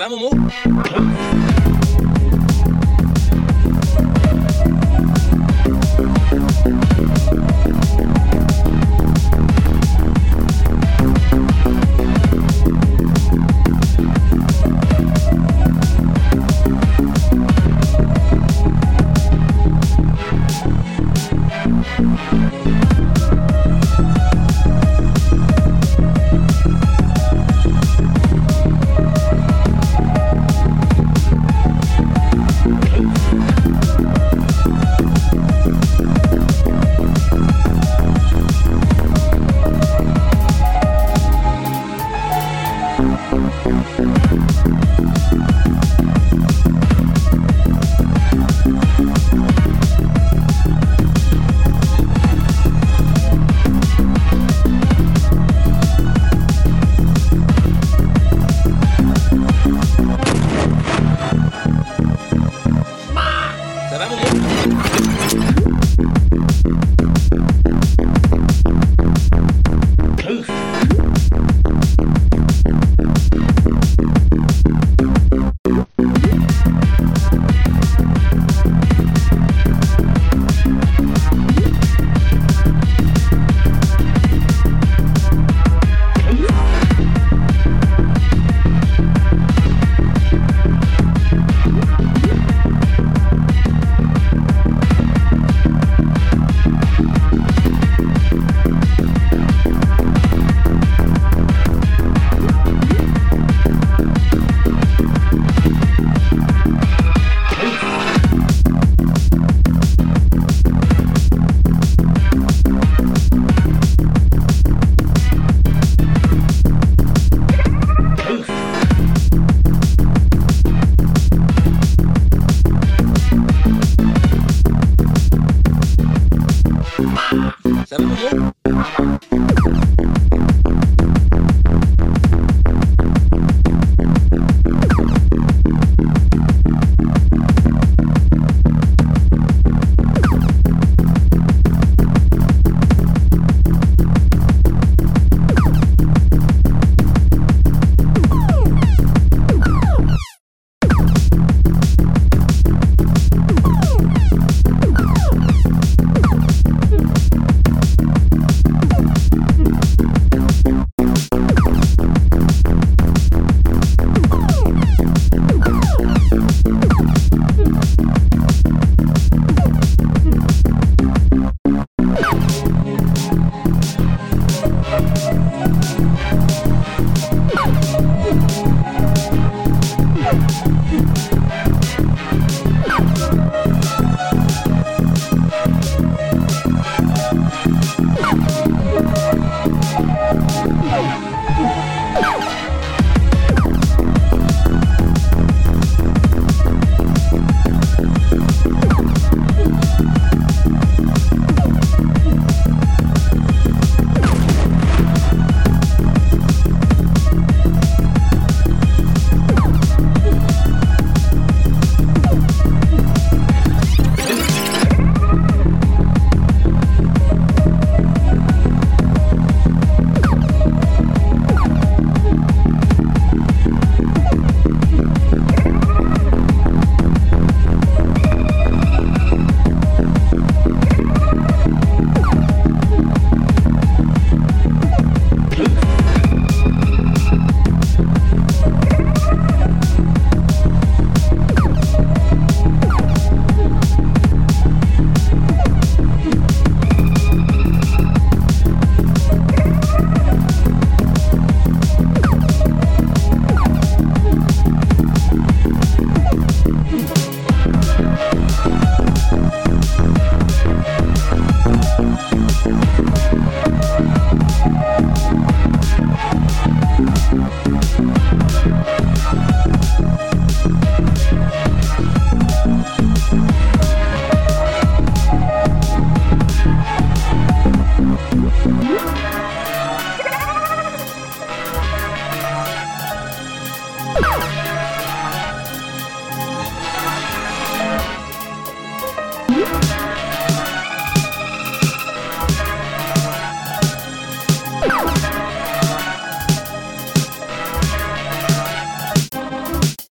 va, Momo